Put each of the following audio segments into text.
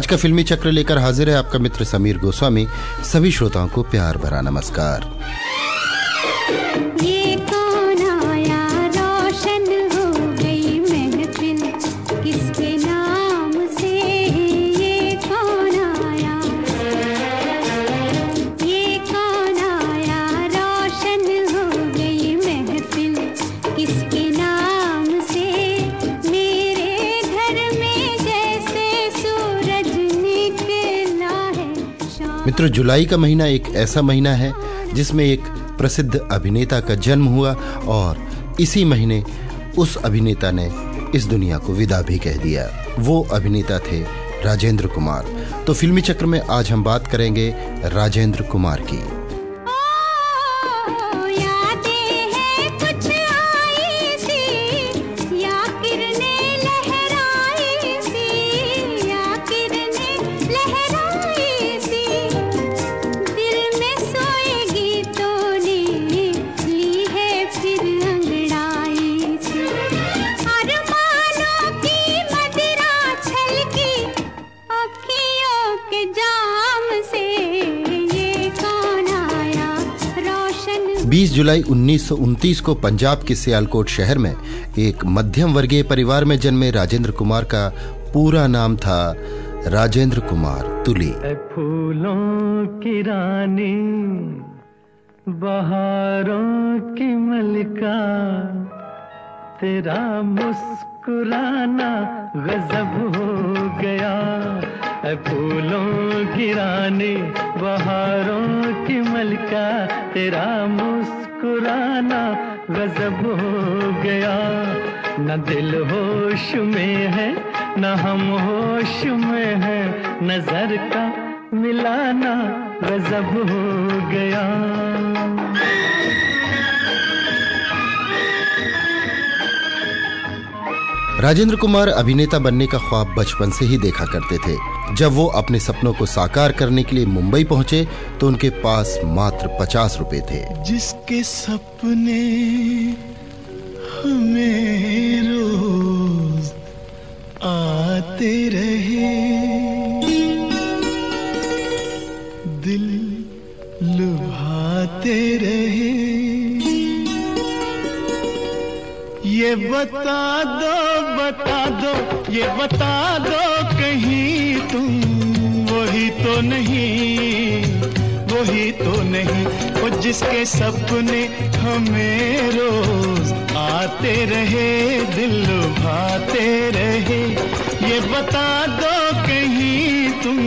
आज का फिल्मी चक्र लेकर हाजिर है आपका मित्र समीर गोस्वामी। सभी श्रोताओं को प्यार भरा नमस्कार। मित्र, जुलाई का महीना एक ऐसा महीना है जिसमें एक प्रसिद्ध अभिनेता का जन्म हुआ और इसी महीने उस अभिनेता ने इस दुनिया को विदा भी कह दिया। वो अभिनेता थे राजेंद्र कुमार। तो फिल्मी चक्र में आज हम बात करेंगे राजेंद्र कुमार की। जुलाई उन्नीस को पंजाब के सियालकोट शहर में एक मध्यम वर्गीय परिवार में जन्मे राजेंद्र कुमार का पूरा नाम था राजेंद्र कुमार तुली। फूलों की रानी, बहारों की मलिका, तेरा मुस्कुराना गजब हो गया। फूलों की रानी, बहारों की मलिका, तेरा मुस्कुराना गजब हो गया। न दिल होश में है, न हम होश में है। नज़र का मिलाना गजब हो गया। राजेंद्र कुमार अभिनेता बनने का ख्वाब बचपन से ही देखा करते थे। जब वो अपने सपनों को साकार करने के लिए मुंबई पहुँचे तो उनके पास मात्र पचास रुपए थे। जिसके सपने हमें रोज आते रहे। दिल लुभाते रहे। ये बता दो बता दो, ये बता दो कहीं तुम। वही तो नहीं, वही तो नहीं, वो जिसके सपने हमें रोज आते रहे, दिल भाते रहे। ये बता दो कहीं तुम,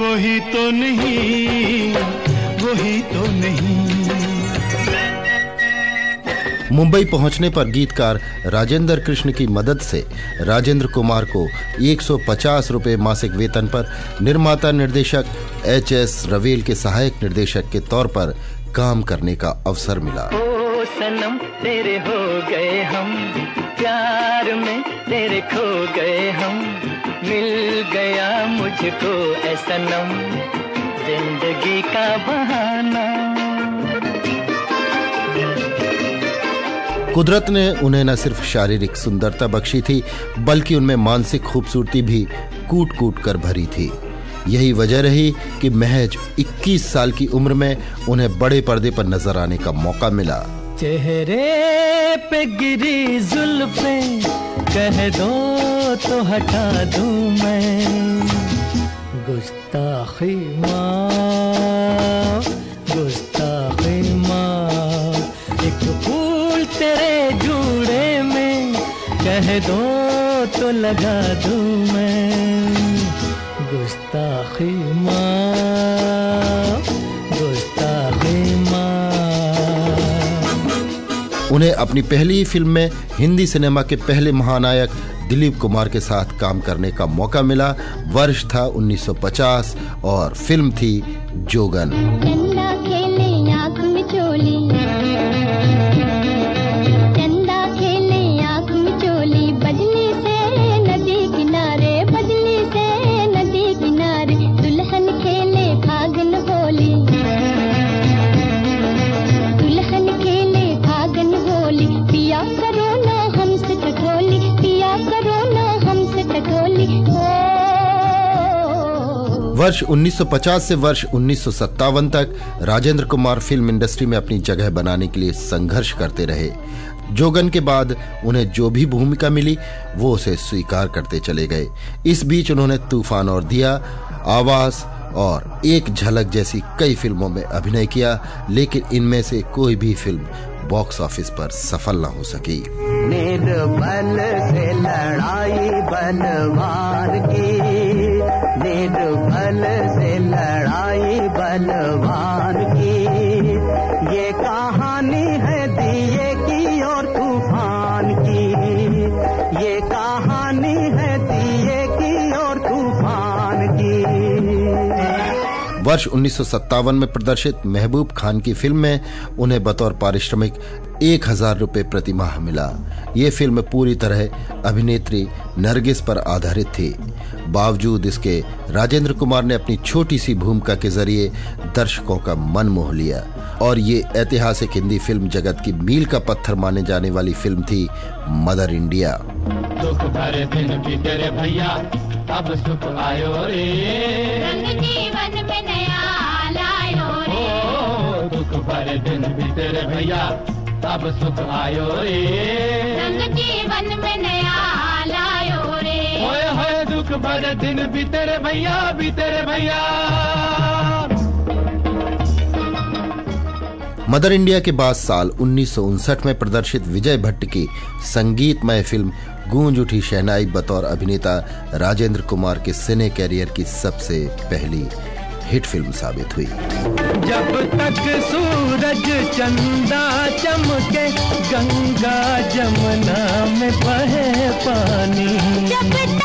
वही तो नहीं, वही तो नहीं। मुंबई पहुँचने पर गीतकार राजेंद्र कृष्ण की मदद से राजेंद्र कुमार को 150 रुपए मासिक वेतन पर निर्माता निर्देशक एच एस रवेल के सहायक निर्देशक के तौर पर काम करने का अवसर मिला। ओ सनम, तेरे हो गए हम। प्यार में तेरे खो गए हम। मिल गया मुझको ऐसा नम ज़िंदगी का बहाना। कुदरत ने उन्हें न सिर्फ़ शारीरिक सुंदरता बख्शी थी, बल्कि उनमें मानसिक खूबसूरती भी कूट कूट कर भरी थी। यही वजह रही कि महज 21 साल की उम्र में उन्हें बड़े पर्दे पर नज़र आने का मौका मिला। चेहरे पे गिरी जुल्फे, कह दो तो हटा दू मैं। गुस्ताखी माँ। कह दो तो लगा दू मैं। गुस्ताखी माँ गुस्ताखी माँ। उन्हें अपनी पहली फ़िल्म में हिंदी सिनेमा के पहले महानायक दिलीप कुमार के साथ काम करने का मौका मिला। वर्ष था 1950 और फ़िल्म थी जोगन। वर्ष 1950 से वर्ष उन्नीस सौ सत्तावन तक राजेंद्र कुमार फ़िल्म इंडस्ट्री में अपनी जगह बनाने के लिए संघर्ष करते रहे। जोगन के बाद उन्हें जो भी भूमिका मिली, वो उसे स्वीकार करते चले गए। इस बीच उन्होंने तूफ़ान और दिया, आवाज़ और एक झलक जैसी कई फ़िल्मों में अभिनय किया, लेकिन इनमें से कोई भी फ़िल्म बॉक्स ऑफ़िस पर सफल न हो सकी। से लड़ाई बलवान की बलवान की। ये कहानी है दिए की और तूफ़ान की। ये कहानी है दिए की और तूफ़ान की। वर्ष उन्नीस सौ सत्तावन में प्रदर्शित महबूब खान की फ़िल्म में उन्हें बतौर पारिश्रमिक एक हज़ार रुपये प्रतिमाह मिला। ये फ़िल्म पूरी तरह अभिनेत्री नरगिस पर आधारित थी। बावजूद इसके राजेंद्र कुमार ने अपनी छोटी सी भूमिका के ज़रिए दर्शकों का मन मोह लिया। और ये ऐतिहासिक हिंदी फ़िल्म जगत की मील का पत्थर माने जाने वाली फ़िल्म थी मदर इंडिया। दुख भरे दिन भी भैया अब सुख आयो रे। रंग जीवन में नया लायो रे। ओ, दुख भरे दिन भी भैया अब सुख आयो रे। रंग जीवन में नया दुख भरे दिन भी तेरे भैया भी तेरे भैया। मदर इंडिया के बाद साल उन्नीस सौ उनसठ में प्रदर्शित विजय भट्ट की संगीतमय फ़िल्म गूंज उठी शहनाई बतौर अभिनेता राजेंद्र कुमार के सिने कैरियर की सबसे पहली हिट फ़िल्म साबित हुई। जब तक सूरज चंदा चमके गंगा जमुना में बहे पानी। जब तक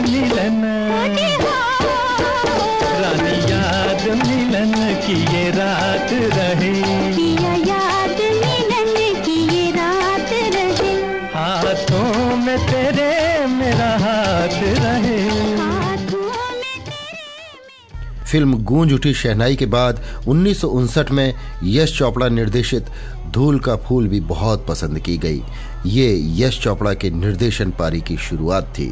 मिलन। रानी याद मिलन की ये रात रहे। किया याद मिलन की ये रात रहे। हाथों में तेरे मेरा हाथ रहे। फ़िल्म गूंज उठी शहनाई के बाद उन्नीस सौ उनसठ में यश चोपड़ा निर्देशित धूल का फूल भी बहुत पसंद की गई। ये यश चोपड़ा के निर्देशन पारी की शुरुआत थी।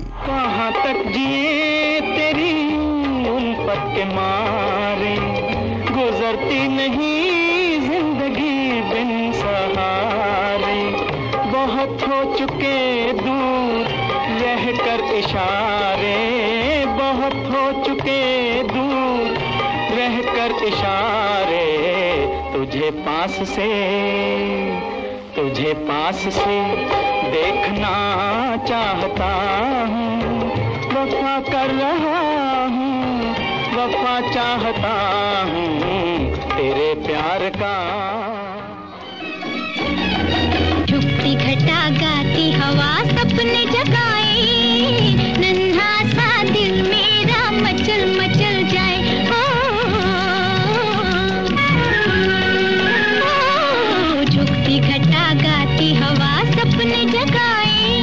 बहुत हो चुके दूर रह कर इशारे। बहुत हो चुके दूर रह कर इशारे। तुझे पास से, तुझे पास से देखना चाहता हूँ। वफा कर रहा हूँ, वफा चाहता हूँ। तेरे प्यार का घटा गाती हवा सपने जगाए। नन्हा सा दिल मेरा मचल मचल जाए। ओ, ओ, झुकती घटा गाती हवा सपने जगाए।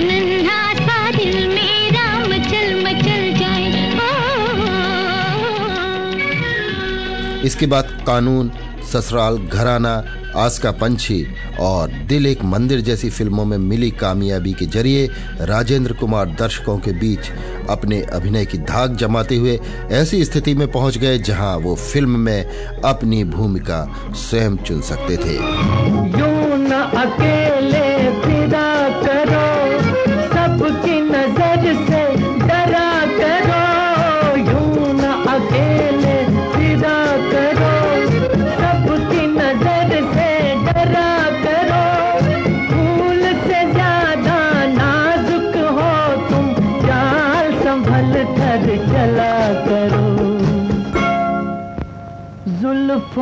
नन्हा सा दिल मेरा मचल मचल जाए। ओ, इसके बाद कानून ससुराल घराना आस का पंछी और दिल एक मंदिर जैसी फ़िल्मों में मिली कामयाबी के ज़रिए राजेंद्र कुमार दर्शकों के बीच अपने अभिनय की धाक जमाते हुए ऐसी स्थिति में पहुँच गए जहाँ वो फ़िल्म में अपनी भूमिका स्वयं चुन सकते थे। अकेले करो, सबकी नज़र से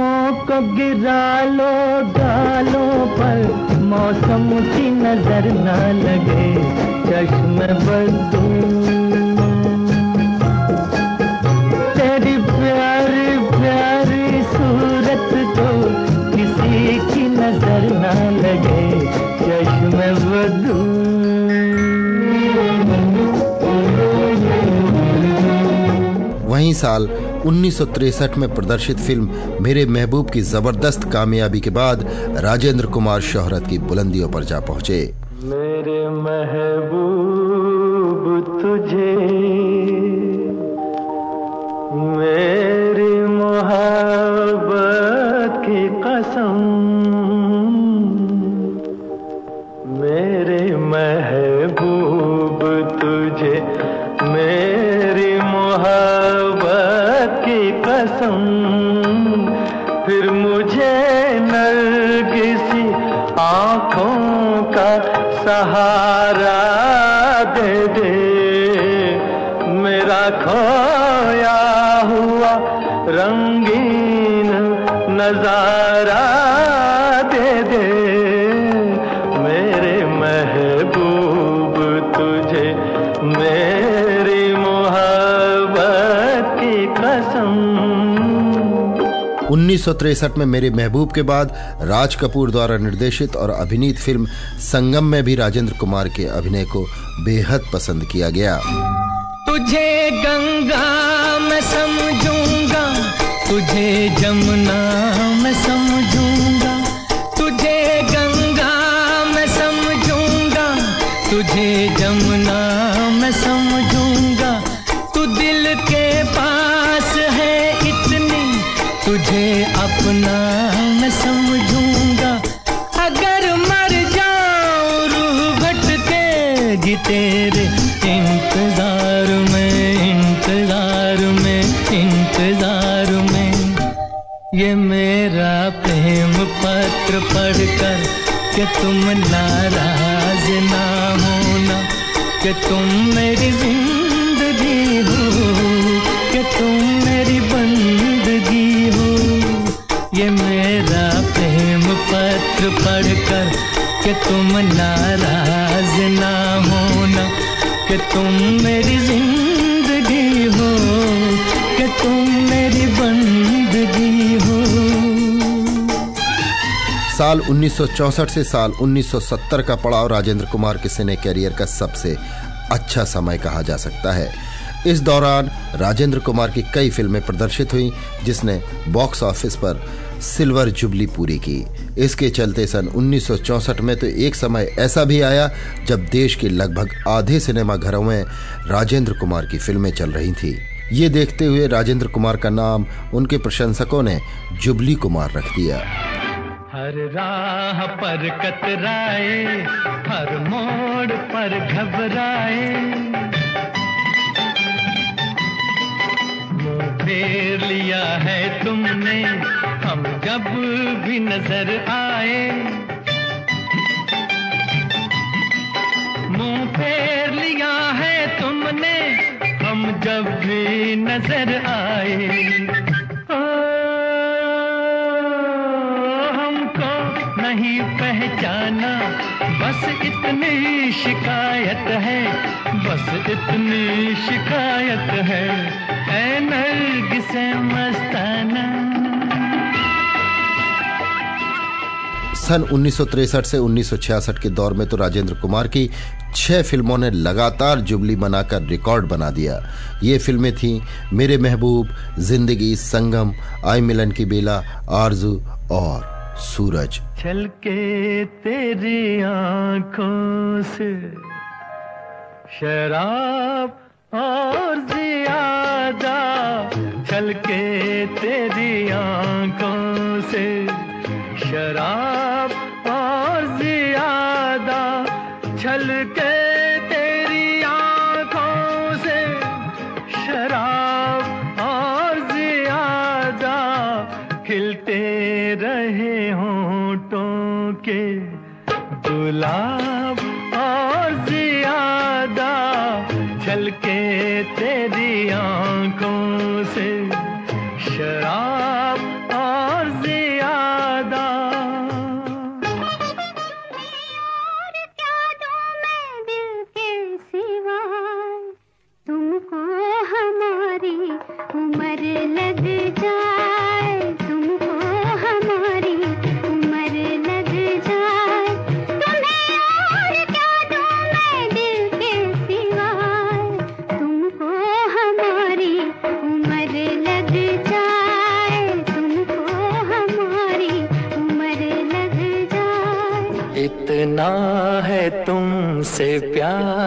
आँखों को गिरा लो गालों पर। मौसम की नज़र न लगे, चश्म बदू तेरी प्यारी प्यारी सूरत को किसी की नज़र न लगे, चश्म बदू वहीं साल उन्नीस में प्रदर्शित फ़िल्म मेरे महबूब की ज़बरदस्त कामयाबी के बाद राजेंद्र कुमार शोहरत की बुलंदियों पर जा पहुँचे। मेरे महबूब तुझे, मेरी मोहब्बत की कसम। सहारा दे दे। मेरा खोया हुआ रंगीन नज़ारा दे दे। मेरे महबूब तुझे, मेरी मोहब्बत की कसम 1963 में मेरे महबूब के बाद राज कपूर द्वारा निर्देशित और अभिनीत फ़िल्म संगम में भी राजेंद्र कुमार के अभिनय को बेहद पसंद किया गया। तुझे गंगा मैं समझूँगा, तुझे जमुना मैं समझूँगा, तुझे गंगा मैं समझूँगा, तुझे जमुना मैं समझूँगा पत्र पढ़कर कि तुम नाराज़ ना होना, कि तुम मेरी ज़िंदगी हो, कि तुम मेरी बंदगी हो। ये मेरा प्रेम पत्र पढ़कर कि तुम नाराज़ ना होना, कि तुम मेरी ज़िंदगी साल 1964 से साल 1970 का पड़ाव राजेंद्र कुमार के सिने कैरियर का सबसे अच्छा समय कहा जा सकता है। इस दौरान राजेंद्र कुमार की कई फ़िल्में प्रदर्शित हुई, जिसने बॉक्स ऑफ़िस पर सिल्वर जुबली पूरी की। इसके चलते सन 1964 में तो एक समय ऐसा भी आया, जब देश के लगभग आधे सिनेमा घरों में राजेंद्र कुमार की फ़िल्में चल रही थी। ये देखते हुए राजेंद्र कुमार का नाम उनके प्रशंसकों ने जुबली कुमार रख दिया। हर राह पर कतराए, हर मोड़ पर घबराए। मुँह फेर लिया है तुमने, हम जब भी नज़र आए। मुँह फेर लिया है तुमने, हम जब भी नज़र आए। नहीं पहचाना। बस इतनी शिकायत है, बस इतनी शिकायत है। ऐ नर्गिस मस्ताना। सन 1963 से 1966 के दौर में तो राजेंद्र कुमार की छह फ़िल्मों ने लगातार जुबली बनाकर रिकॉर्ड बना दिया। ये फ़िल्में थीं मेरे महबूब, ज़िंदगी, संगम, आई मिलन की बेला, आरज़ू और सूरज। छलके तेरी आँखों से शराब और ज़्यादा। छलके तेरी आँखों से शराब और ज़्यादा। छलके के गुलाब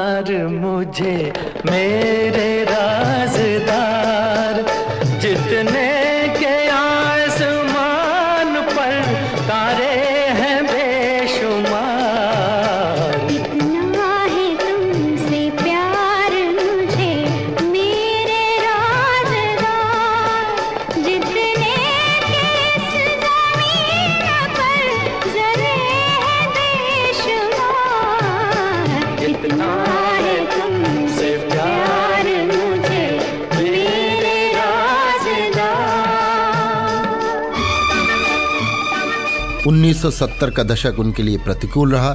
प्यार मुझे मेरे राजदार जितने 1970 का दशक उनके लिए प्रतिकूल रहा,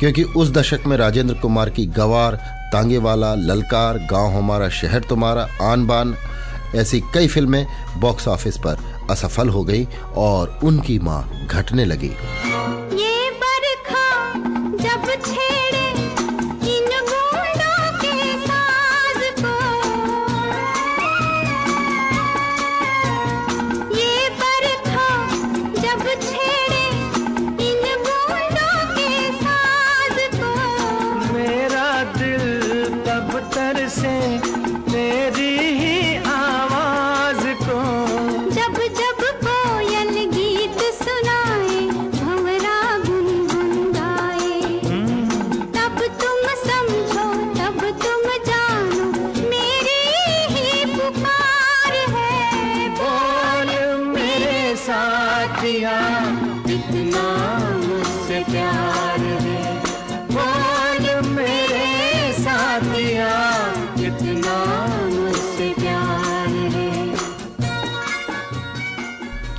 क्योंकि उस दशक में राजेंद्र कुमार की गवार, तांगेवाला, ललकार, गाँव हमारा, शहर तुम्हारा आन बान ऐसी कई फ़िल्में बॉक्स ऑफ़िस पर असफल हो गई और उनकी माँ घटने लगी।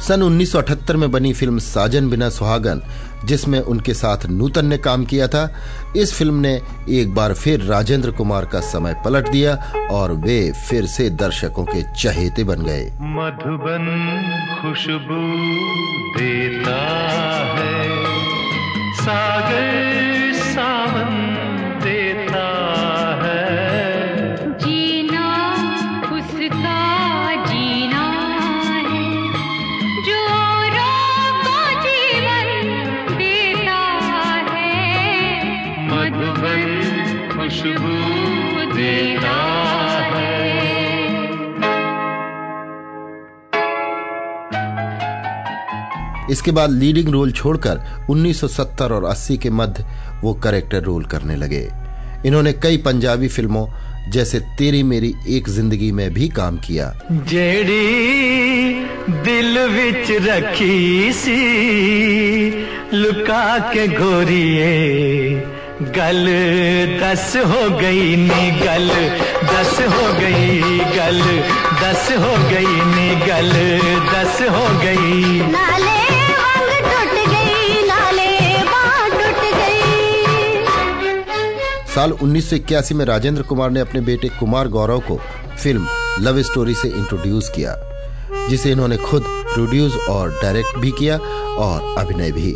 सन 1978 में बनी फ़िल्म साजन बिना सुहागन, जिसमें उनके साथ नूतन ने काम किया था। इस फ़िल्म ने एक बार फिर राजेंद्र कुमार का समय पलट दिया और वे फिर से दर्शकों के चहेते बन गए। मधुबन खुशबू देता है, सागर सावन इसके बाद लीडिंग रोल छोड़कर 1970 और 80 के मध्य वो करेक्टर रोल करने लगे। इन्होंने कई पंजाबी फ़िल्मों जैसे तेरी मेरी एक ज़िंदगी में भी काम किया। जेड़ी दिल विच रखी सी लुका के गोरिए गल दस हो गई नी गल दस हो गई गल दस हो गई नी गल दस हो गई। नाले साल उन्नीस सौ इक्यासी में राजेंद्र कुमार ने अपने बेटे कुमार गौरव को फ़िल्म लव स्टोरी से इंट्रोड्यूस किया, जिसे इन्होंने खुद प्रोड्यूस और डायरेक्ट भी किया और अभिनय भी।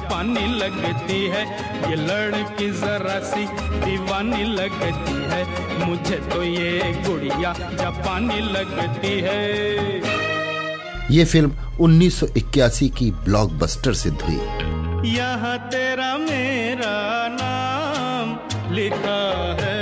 जापानी लगती है। ये लड़की जरा सी दीवानी लगती है। मुझे तो ये गुड़िया जापानी लगती है। ये फ़िल्म 1981 की ब्लॉकबस्टर सिद्ध हुई। यहाँ तेरा मेरा नाम लिखा है।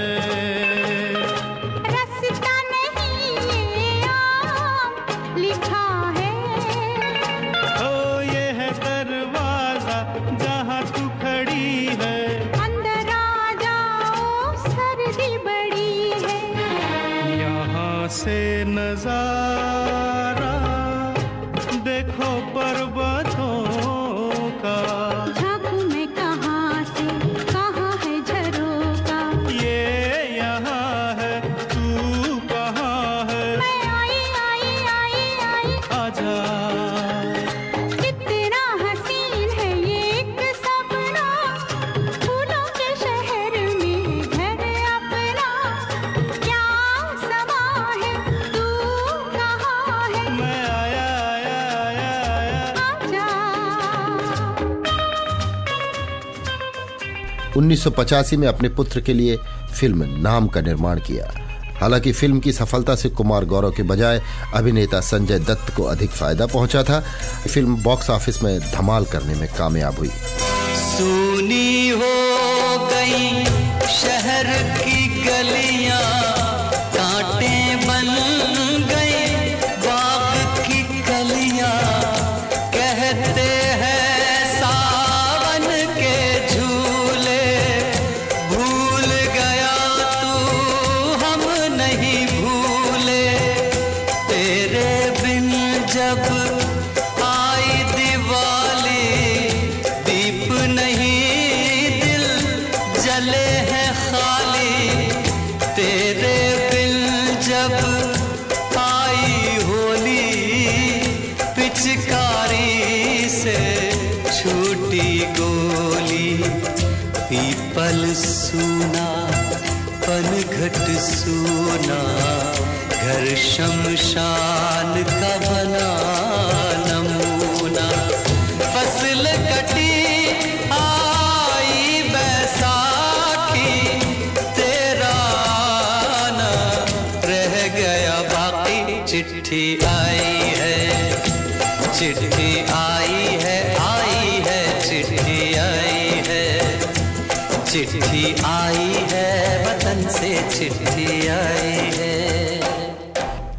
1985 में अपने पुत्र के लिए फ़िल्म नाम का निर्माण किया। हालाँकि फ़िल्म की सफलता से कुमार गौरव के बजाय अभिनेता संजय दत्त को अधिक फ़ायदा पहुँचा था। फ़िल्म बॉक्स ऑफ़िस में धमाल करने में कामयाब हुई। सुनी हो गई शहर की गलियाँ पनघट सोना घर शमशान का बना।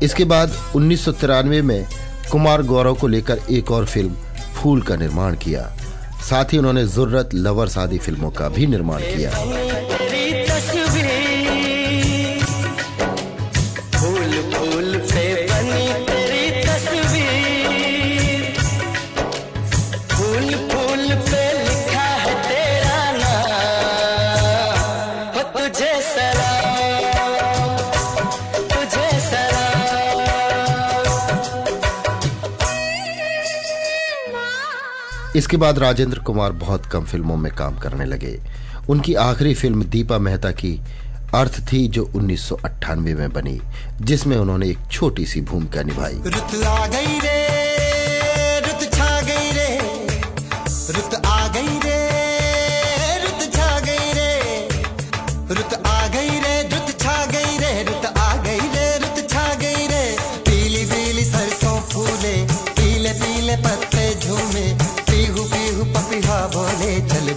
इसके बाद उन्नीस सौ तिरानवे में कुमार गौरव को लेकर एक और फ़िल्म, फूल का निर्माण किया। साथ ही उन्होंने ज़रूरत लवर आदि फ़िल्मों का भी निर्माण किया। इसके बाद राजेंद्र कुमार बहुत कम फ़िल्मों में काम करने लगे। उनकी आखिरी फ़िल्म दीपा मेहता की अर्थ थी जो उन्नीस सौ अट्ठानबे में बनी, जिसमें उन्होंने एक छोटी सी भूमिका निभाई।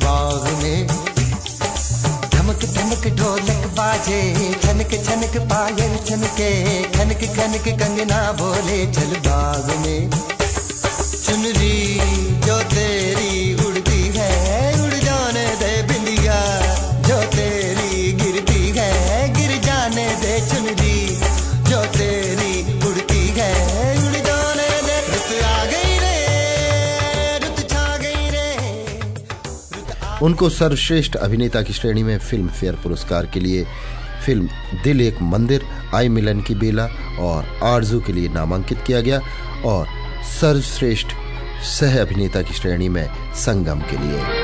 बाग में। धमक धमक ढोलक बाजे छनक छनक पायल छनके खनक खनक कंगना बोले, चल बाग में। उनको सर्वश्रेष्ठ अभिनेता की श्रेणी में फ़िल्म फेयर पुरस्कार के लिए फ़िल्म दिल एक मंदिर, आई मिलन की बेला और आरज़ू के लिए नामांकित किया गया और सर्वश्रेष्ठ सह अभिनेता की श्रेणी में संगम के लिए।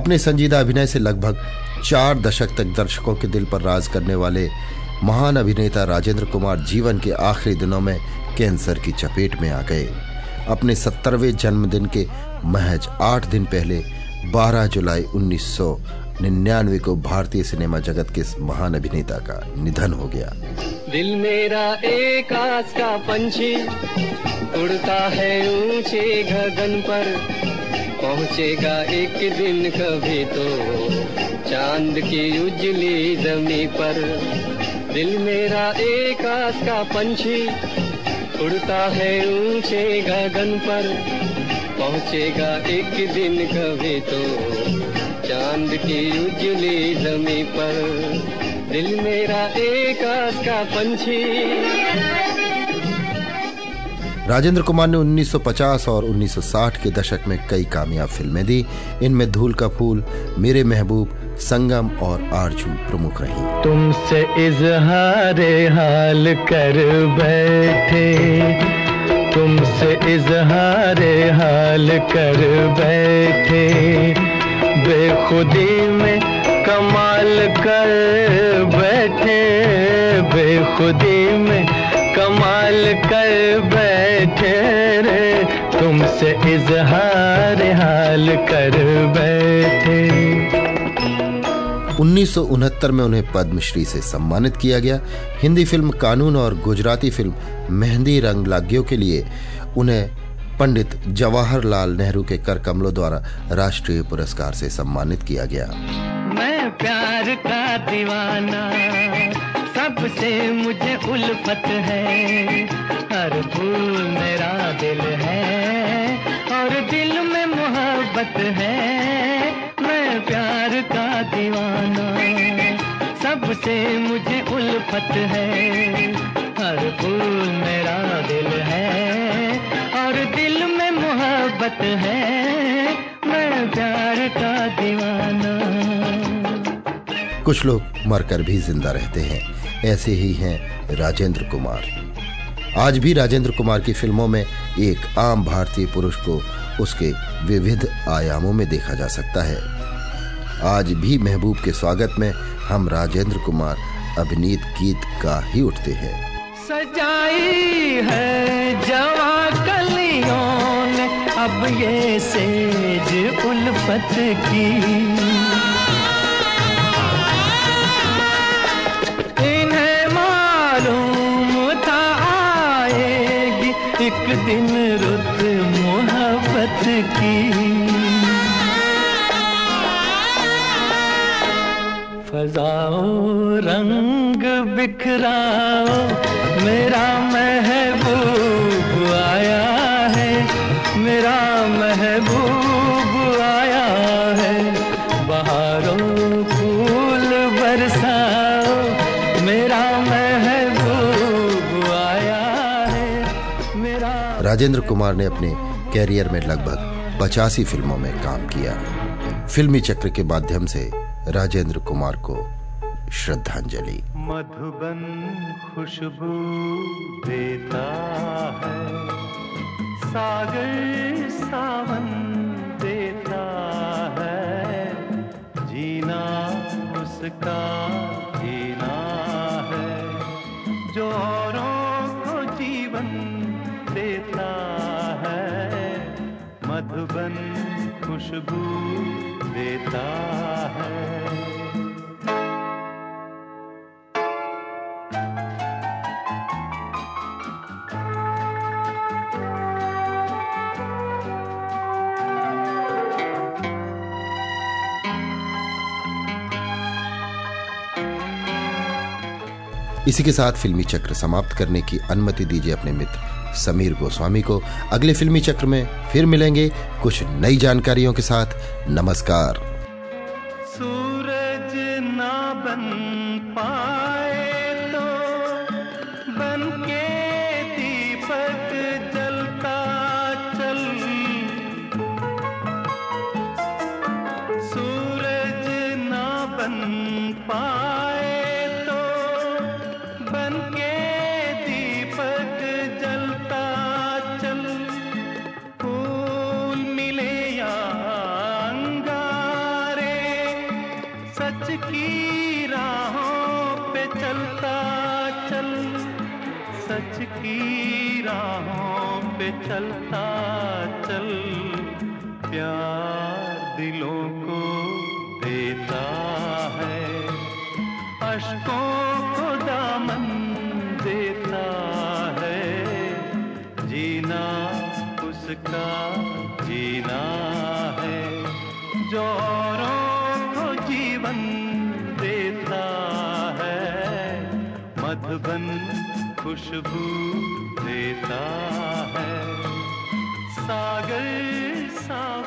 अपने संजीदा अभिनय से लगभग चार दशक तक दर्शकों के दिल पर राज करने वाले महान अभिनेता राजेंद्र कुमार जीवन के आखिरी दिनों में कैंसर की चपेट में आ गए। अपने सत्तरवें जन्मदिन के महज आठ दिन पहले 12 जुलाई 1999 को भारतीय सिनेमा जगत के इस महान अभिनेता का निधन हो गया। दिल मेरा एक आस का पंछी, उड़ता है ऊँचे गगन पर। पहुंचेगा एक दिन कभी तो। चाँद की उजली जमी पर दिल मेरा एक आस का पंछी उड़ता है ऊँचे गगन पर। पहुंचेगा एक दिन कभी तो। चाँद की उजली जमी पर दिल मेरा एक आस का पंछी। राजेंद्र कुमार ने 1950 और 1960 के दशक में कई कामयाब फ़िल्में दी। इनमें धूल का फूल, मेरे महबूब, संगम और आरज़ू प्रमुख रही। तुमसे इजहार हाल कर बैठे। तुमसे इजहार हाल कर बैठे। बेखुदी में कमाल कर बैठे। बेखुदी में कमाल कर बैठे रे। तुमसे इजहार हाल कर बैठे। उन्नीस सौ उनहत्तर में उन्हें पद्मश्री से सम्मानित किया गया। हिंदी फ़िल्म कानून और गुजराती फ़िल्म मेहंदी रंग लाग्यों के लिए उन्हें पंडित जवाहरलाल नेहरू के कर कमलों द्वारा राष्ट्रीय पुरस्कार से सम्मानित किया गया। मैं प्यार का दीवाना सबसे मुझे उल्फत है। हर फूल मेरा दिल है और दिल में मोहब्बत है। मैं प्यार का दीवाना सबसे मुझे उल्फत है। हर फूल मेरा दिल है और दिल में मोहब्बत है। मैं प्यार का दीवाना। कुछ लोग मरकर भी ज़िंदा रहते हैं। ऐसे ही हैं राजेंद्र कुमार। आज भी राजेंद्र कुमार की फ़िल्मों में एक आम भारतीय पुरुष को उसके विविध आयामों में देखा जा सकता है। आज भी महबूब के स्वागत में हम राजेंद्र कुमार अभिनीत गीत का ही उठते हैं। सजाई है जवा कलियों ने अब ये सेज उल्फत की। एक दिन रुत मोहब्बत की। फजाओ रंग बिखराओ मेरा महबूब आया है मेरा महबूब राजेंद्र कुमार ने अपने कैरियर में लगभग पचासी फ़िल्मों में काम किया। फिल्मी चक्र के माध्यम से राजेंद्र कुमार को श्रद्धांजलि। मधुबन खुशबू देता है, सागर सावन देता है, जीना उसका जीना है, जो मधुबन खुशबू देता है। इसी के साथ फिल्मी चक्र समाप्त करने की अनुमति दीजिए अपने मित्र समीर गोस्वामी को अगले फिल्मी चक्र में फिर मिलेंगे कुछ नई जानकारियों के साथ। नमस्कार। चलता चल, प्यार दिलों को देता है। अशकों को दामन देता है। जीना उसका जीना है। जो औरों को जीवन देता है। मधुबन खुशबू देता है। सागर सावन